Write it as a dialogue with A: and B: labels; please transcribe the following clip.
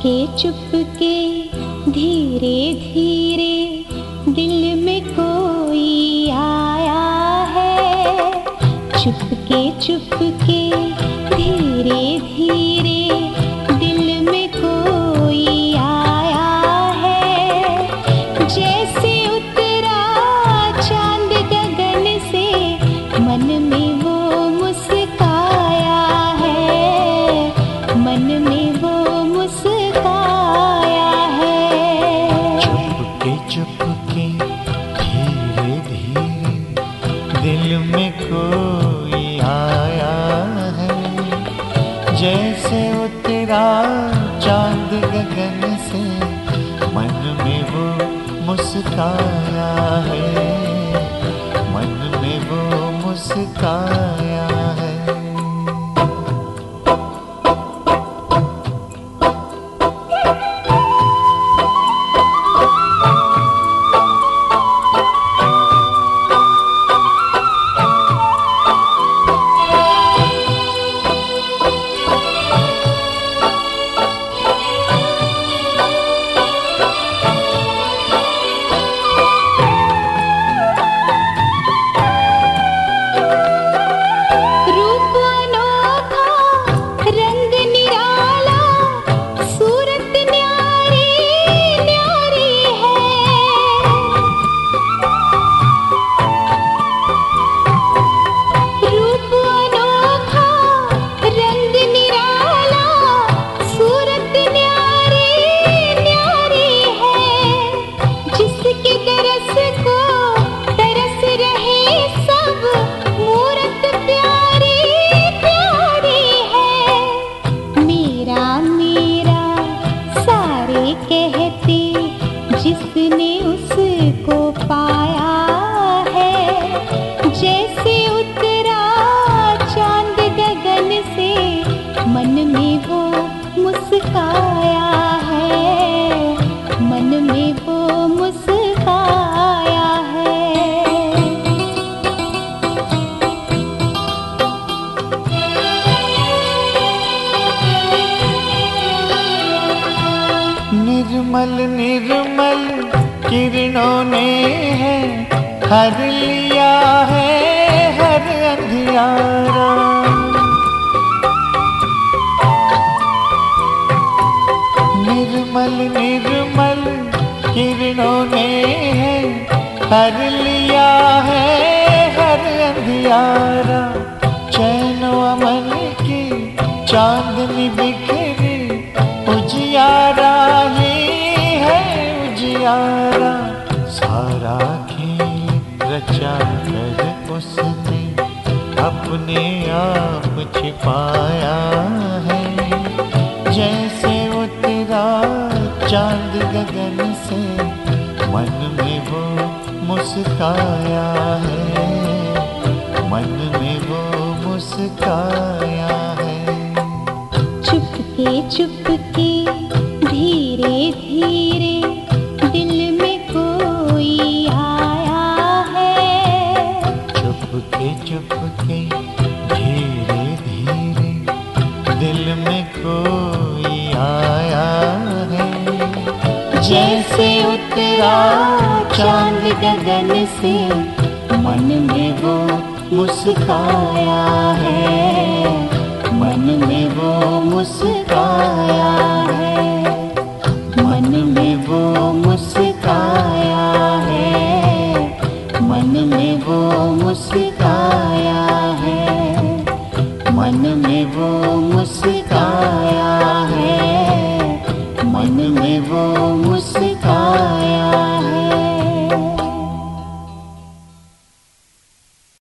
A: चुपके चुपके धीरे धीरे दिल में कोई आया है। चुपके चुपके धीरे धीरे उतरा चाँद गगन से मन में वो मुस्काया है। मन में वो मुस्काया उसको पाया है, जैसे उतरा चाँद गगन से, मन में वो मुस्काया है। मन में वो मुस्काया है।
B: निर्मल निर्मल किरणों ने है हर लिया है हर अंधियारा। निर्मल निर्मल किरणों ने है हर लिया है हर अंधियारा। चैन अमन की चांदनी बिखरी अपने आप छिपाया है। जैसे उतरा चाँद गगन से, मन में वो मुस्काया है। मन में वो मुस्काया है।
A: चुपके चुपके धीरे धीरे
B: जैसे उतरा चाँद गगन से, मन में वो मुस्काया है। मन में वो मुस्काया है। मन में वो मुस्काया है। मन में वो मुस्काया